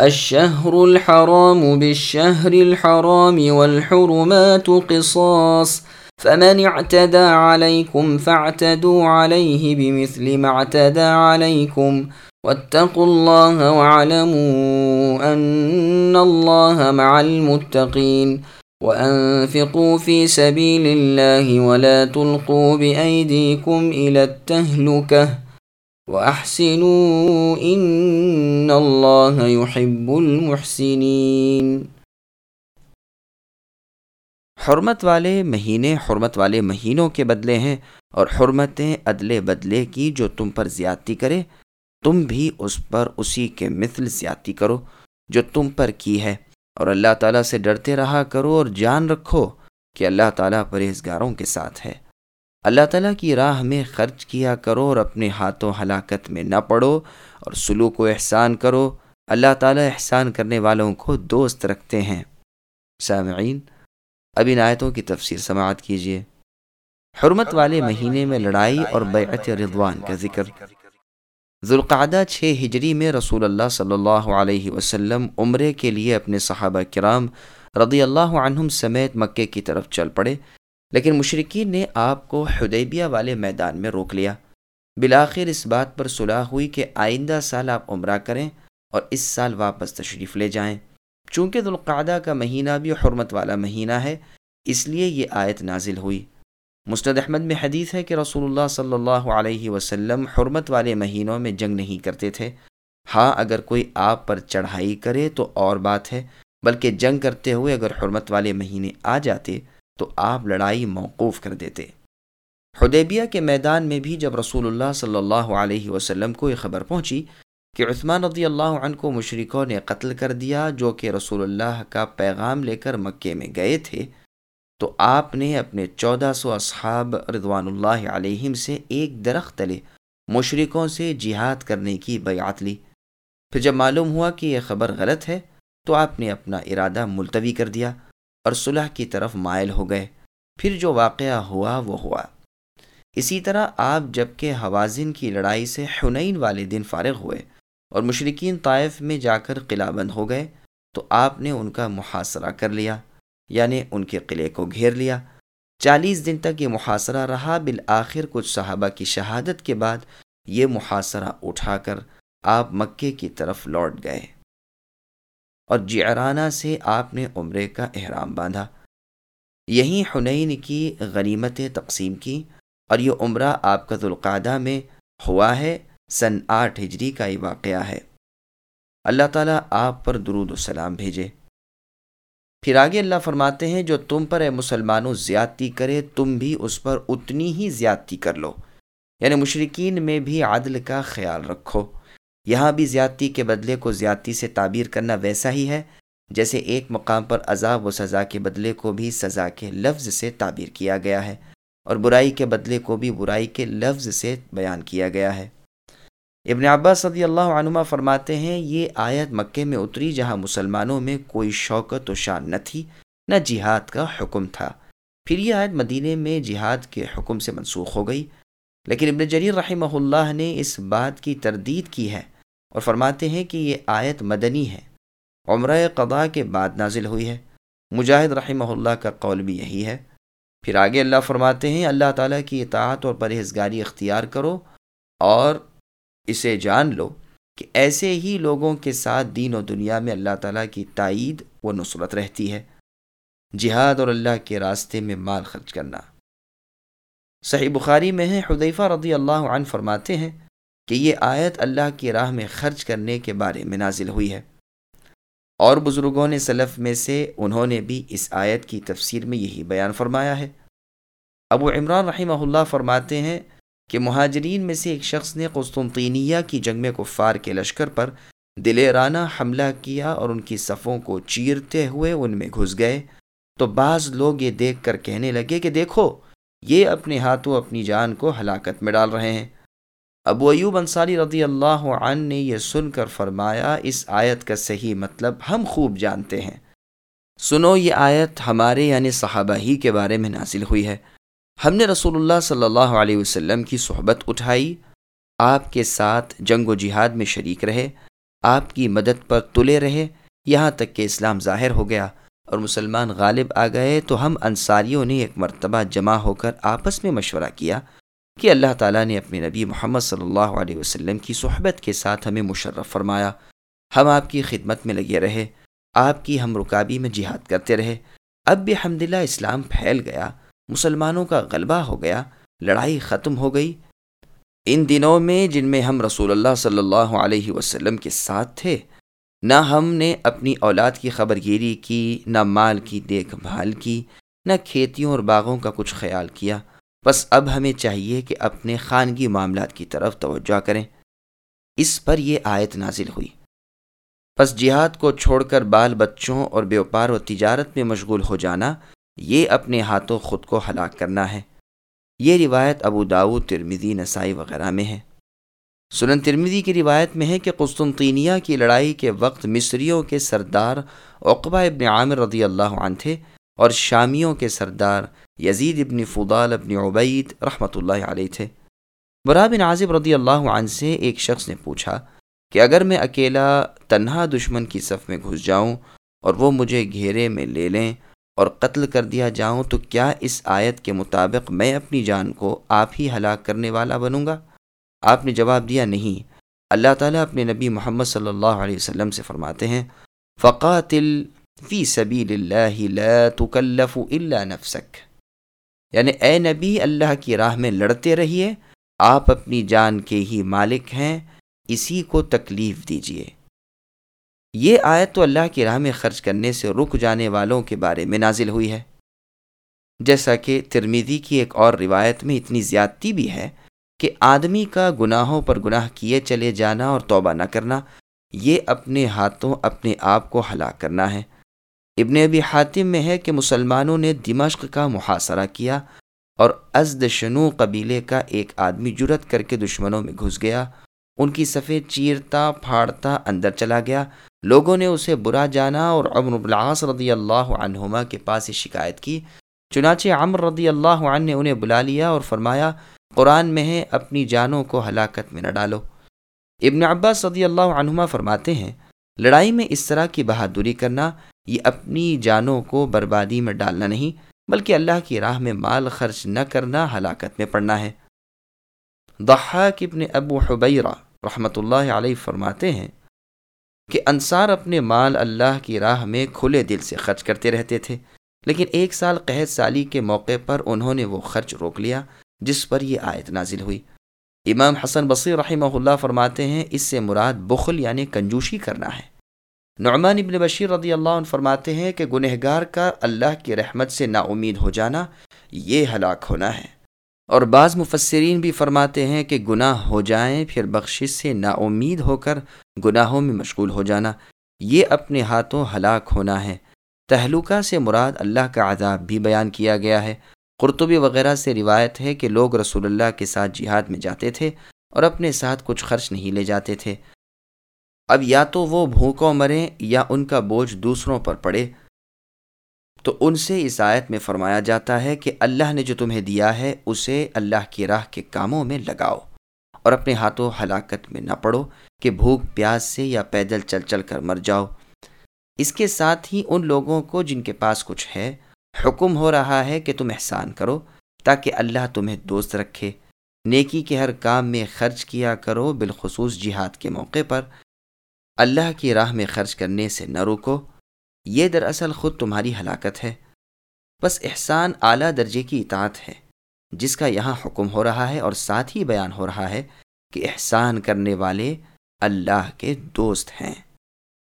الشهر الحرام بالشهر الحرام والحرمات قصاص. فمن اعتدى عليكم فاعتدوا عليه بمثل ما اعتدى عليكم. واتقوا الله واعلموا أن الله مع المتقين. وأنفقوا في سبيل الله ولا تلقوا بأيديكم إلى التهلكة. وأحسنوا إن الله يحب المحسنين. حرمت والے مہینے حرمت والے مہینوں کے بدلے ہیں اور حرمتیں ادلے بدلے کی جو تم پر زیادتی کرے، تم بھی اس پر اسی کے مثل زیادتی کرو جو تم پر کی ہے۔ اور اللہ تعالیٰ سے ڈرتے رہا کرو اور جان رکھو کہ اللہ تعالیٰ پرہیزگاروں کے ساتھ ہے۔ اللہ تعالیٰ کی راہ میں خرچ کیا کرو اور اپنے ہاتھوں ہلاکت میں نہ پڑو اور سلوک و احسان کرو۔ اللہ تعالیٰ احسان کرنے والوں کو دوست رکھتے ہیں۔ سامعین، اب ان آیتوں کی تفسیر سماعت کیجیے۔ حرمت والے مہینے میں لڑائی اور بیعت رضوان کا ذکر۔ ذوالقعدہ چھ ہجری میں رسول اللہ صلی اللہ علیہ وسلم عمرے کے لیے اپنے صحابہ کرام رضی اللہ عنہم سمیت مکے کی طرف چل پڑے۔ لیکن مشرقین نے آپ کو حدیبیہ والے میدان میں روک لیا۔ بلاخر اس بات پر صلاح ہوئی کہ آئندہ سال آپ عمرہ کریں اور اس سال واپس تشریف لے جائیں۔ چونکہ ذوالقعدہ کا مہینہ بھی حرمت والا مہینہ ہے، اس لیے یہ آیت نازل ہوئی۔ مستد احمد میں حدیث ہے کہ رسول اللہ صلی اللہ علیہ وسلم حرمت والے مہینوں میں جنگ نہیں کرتے تھے۔ ہاں اگر کوئی آپ پر چڑھائی کرے تو اور بات ہے، بلکہ جنگ کرتے ہوئے اگر حرمت والے مہینے آ جاتے تو آپ لڑائی موقوف کر دیتے۔ حدیبیہ کے میدان میں بھی جب رسول اللہ صلی اللہ علیہ وسلم کو یہ خبر پہنچی کہ عثمان رضی اللہ عنہ کو مشرقوں نے قتل کر دیا جو کہ رسول اللہ کا پیغام لے کر مکے میں گئے تھے، تو آپ نے اپنے چودہ سو اصحاب رضوان اللہ علیہم سے ایک درخت تلے مشرقوں سے جہاد کرنے کی بیعت لی۔ پھر جب معلوم ہوا کہ یہ خبر غلط ہے، تو آپ نے اپنا ارادہ ملتوی کر دیا۔ اور صلح کی طرف مائل ہو گئے۔ پھر جو واقعہ ہوا وہ ہوا۔ اسی طرح آپ جبکہ حوازن کی لڑائی سے حنین والے دن فارغ ہوئے اور مشرقین طائف میں جا کر قلعہ بند ہو گئے، تو آپ نے ان کا محاصرہ کر لیا یعنی ان کے قلعے کو گھیر لیا۔ چالیس دن تک یہ محاصرہ رہا، بالآخر کچھ صحابہ کی شہادت کے بعد یہ محاصرہ اٹھا کر آپ مکے کی طرف لوٹ گئے۔ اور جعرانہ سے آپ نے عمرے کا احرام باندھا۔ یہیں حنین کی غنیمت تقسیم کی اور یہ عمرہ آپ کا ذوالقعدہ میں ہوا ہے، سن آٹھ ہجری کا یہ واقعہ ہے۔ اللہ تعالیٰ آپ پر درود و سلام بھیجے۔ پھر آگے اللہ فرماتے ہیں، جو تم پر اے مسلمانوں زیادتی کرے، تم بھی اس پر اتنی ہی زیادتی کر لو۔ یعنی مشرقین میں بھی عدل کا خیال رکھو۔ یہاں بھی زیادتی کے بدلے کو زیادتی سے تعبیر کرنا ویسا ہی ہے، جیسے ایک مقام پر عذاب و سزا کے بدلے کو بھی سزا کے لفظ سے تعبیر کیا گیا ہے اور برائی کے بدلے کو بھی برائی کے لفظ سے بیان کیا گیا ہے۔ ابن عباس صدی اللہ عنما فرماتے ہیں، یہ آیت مکے میں اتری جہاں مسلمانوں میں کوئی شوکت و شان نہ تھی، نہ جہاد کا حکم تھا۔ پھر یہ آیت مدینہ میں جہاد کے حکم سے منسوخ ہو گئی۔ لیکن ابن جریر رحمہ اللہ نے اس بات کی تردید کی ہے اور فرماتے ہیں کہ یہ آیت مدنی ہے۔ عمرہ قضاء کے بعد نازل ہوئی ہے۔ مجاہد رحمہ اللہ کا قول بھی یہی ہے۔ پھر آگے اللہ فرماتے ہیں، اللہ تعالیٰ کی اطاعت اور پرہیزگاری اختیار کرو اور اسے جان لو کہ ایسے ہی لوگوں کے ساتھ دین و دنیا میں اللہ تعالیٰ کی تائید و نصرت رہتی ہے۔ جہاد اور اللہ کے راستے میں مال خرچ کرنا۔ صحیح بخاری میں ہے حدیفہ رضی اللہ عنہ فرماتے ہیں کہ یہ آیت اللہ کی راہ میں خرچ کرنے کے بارے میں نازل ہوئی ہے۔ اور بزرگوں نے سلف میں سے انہوں نے بھی اس آیت کی تفسیر میں یہی بیان فرمایا ہے۔ ابو عمران رحمہ اللہ فرماتے ہیں کہ مہاجرین میں سے ایک شخص نے قسطنطینیہ کی جنگ میں کفار کے لشکر پر دلیرانہ حملہ کیا اور ان کی صفوں کو چیرتے ہوئے ان میں گھس گئے۔ تو بعض لوگ یہ دیکھ کر کہنے لگے کہ دیکھو یہ اپنے ہاتھوں اپنی جان کو ہلاکت میں ڈال رہے ہیں۔ ابو ایوب انصاری رضی اللہ عنہ نے یہ سن کر فرمایا، اس آیت کا صحیح مطلب ہم خوب جانتے ہیں۔ سنو، یہ آیت ہمارے یعنی صحابہ ہی کے بارے میں نازل ہوئی ہے۔ ہم نے رسول اللہ صلی اللہ علیہ وسلم کی صحبت اٹھائی۔ آپ کے ساتھ جنگ و جہاد میں شریک رہے۔ آپ کی مدد پر تلے رہے۔ یہاں تک کہ اسلام ظاہر ہو گیا۔ اور مسلمان غالب آ گئے تو ہم انصاریوں نے ایک مرتبہ جمع ہو کر آپس میں مشورہ کیا کہ اللہ تعالیٰ نے اپنے نبی محمد صلی اللہ علیہ وسلم کی صحبت کے ساتھ ہمیں مشرف فرمایا۔ ہم آپ کی خدمت میں لگے رہے، آپ کی ہم رکابی میں جہاد کرتے رہے۔ اب بھی حمد اسلام پھیل گیا، مسلمانوں کا غلبہ ہو گیا، لڑائی ختم ہو گئی۔ ان دنوں میں جن میں ہم رسول اللہ صلی اللہ علیہ وسلم کے ساتھ تھے نہ ہم نے اپنی اولاد کی خبر گیری کی، نہ مال کی دیکھ بھال کی، نہ کھیتیوں اور باغوں کا کچھ خیال کیا۔ بس اب ہمیں چاہیے کہ اپنے خانگی معاملات کی طرف توجہ کریں۔ اس پر یہ آیت نازل ہوئی۔ بس جہاد کو چھوڑ کر بال بچوں اور بیوپار و تجارت میں مشغول ہو جانا، یہ اپنے ہاتھوں خود کو ہلاک کرنا ہے۔ یہ روایت ابو داود ترمیدی نسائی وغیرہ میں ہے۔ سنن ترمیدی کی روایت میں ہے کہ قسطنطینیہ کی لڑائی کے وقت مصریوں کے سردار عقبہ ابن عامر رضی اللہ عنہ تھے اور شامیوں کے سردار یزید ابن فضال ابن عبید رحمۃ اللہ علیہ تھے۔ برا بن عازب رضی اللہ عنہ سے ایک شخص نے پوچھا کہ اگر میں اکیلا تنہا دشمن کی صف میں گھس جاؤں اور وہ مجھے گھیرے میں لے لیں اور قتل کر دیا جاؤں تو کیا اس آیت کے مطابق میں اپنی جان کو آپ ہی ہلاک کرنے والا بنوں گا؟ آپ نے جواب دیا نہیں۔ اللہ تعالیٰ اپنے نبی محمد صلی اللہ علیہ وسلم سے فرماتے ہیں، فقاتل فی سبیل اللہ لا تکلف الا نفسک۔ یعنی اے نبی، اللہ کی راہ میں لڑتے رہیے، آپ اپنی جان کے ہی مالک ہیں، اسی کو تکلیف دیجیے۔ یہ آیت تو اللہ کی راہ میں خرچ کرنے سے رک جانے والوں کے بارے میں نازل ہوئی ہے۔ جیسا کہ ترمیدی کی ایک اور روایت میں اتنی زیادتی بھی ہے کہ آدمی کا گناہوں پر گناہ کیے چلے جانا اور توبہ نہ کرنا، یہ اپنے ہاتھوں اپنے آپ کو ہلاک کرنا ہے۔ ابن ابی حاتم میں ہے کہ مسلمانوں نے دمشق کا محاصرہ کیا اور ازد شنو قبیلے کا ایک آدمی جرت کر کے دشمنوں میں گھس گیا۔ ان کی سفید چیرتا، پھاڑتا اندر چلا گیا۔ لوگوں نے اسے برا جانا اور عمر العاص رضی اللہ عنہما کے پاس شکایت کی۔ چنانچہ عمر رضی اللہ عنہ نے انہیں بلا لیا اور فرمایا قرآن میں ہے، اپنی جانوں کو ہلاکت میں نہ ڈالو۔ ابن عباس صدی اللہ عنہما فرماتے ہیں، لڑائی میں اس طرح کی بہادری کرنا، یہ اپنی جانوں کو بربادی میں ڈالنا نہیں، بلکہ اللہ کی راہ میں مال خرچ نہ کرنا، ہلاکت میں پڑنا ہے۔ ضحاک ابن ابو حبیرہ رحمۃ اللہ علیہ فرماتے ہیں کہ انصار اپنے مال اللہ کی راہ میں کھلے دل سے خرچ کرتے رہتے تھے، لیکن ایک سال قحط سالی کے موقع پر انہوں نے وہ خرچ روک لیا۔ جس پر یہ آیت نازل ہوئی۔ امام حسن بصیر رحمہ اللہ فرماتے ہیں، اس سے مراد بخل یعنی کنجوشی کرنا ہے۔ نعمان ابن بشیر رضی اللہ عنہ فرماتے ہیں کہ گنہگار کا اللہ کی رحمت سے نا امید ہو جانا یہ ہلاک ہونا ہے۔ اور بعض مفسرین بھی فرماتے ہیں کہ گناہ ہو جائیں پھر بخشش سے نا امید ہو کر گناہوں میں مشغول ہو جانا، یہ اپنے ہاتھوں ہلاک ہونا ہے۔ تہلکہ سے مراد اللہ کا عذاب بھی بیان کیا گیا ہے۔ قرطبی وغیرہ سے روایت ہے کہ لوگ رسول اللہ کے ساتھ جہاد میں جاتے تھے اور اپنے ساتھ کچھ خرچ نہیں لے جاتے تھے۔ اب یا تو وہ بھوکوں مریں یا ان کا بوجھ دوسروں پر پڑے۔ تو ان سے اس آیت میں فرمایا جاتا ہے کہ اللہ نے جو تمہیں دیا ہے، اسے اللہ کی راہ کے کاموں میں لگاؤ اور اپنے ہاتھوں ہلاکت میں نہ پڑو کہ بھوک، پیاس سے یا پیدل چل چل کر مر جاؤ۔ اس کے ساتھ ہی ان لوگوں کو جن کے پاس کچھ ہے حکم ہو رہا ہے کہ تم احسان کرو تاکہ اللہ تمہیں دوست رکھے۔ نیکی کے ہر کام میں خرچ کیا کرو، بالخصوص جہاد کے موقع پر۔ اللہ کی راہ میں خرچ کرنے سے نہ روکو۔ یہ دراصل خود تمہاری ہلاکت ہے۔ بس احسان اعلیٰ درجے کی اطاعت ہے، جس کا یہاں حکم ہو رہا ہے اور ساتھ ہی بیان ہو رہا ہے کہ احسان کرنے والے اللہ کے دوست ہیں۔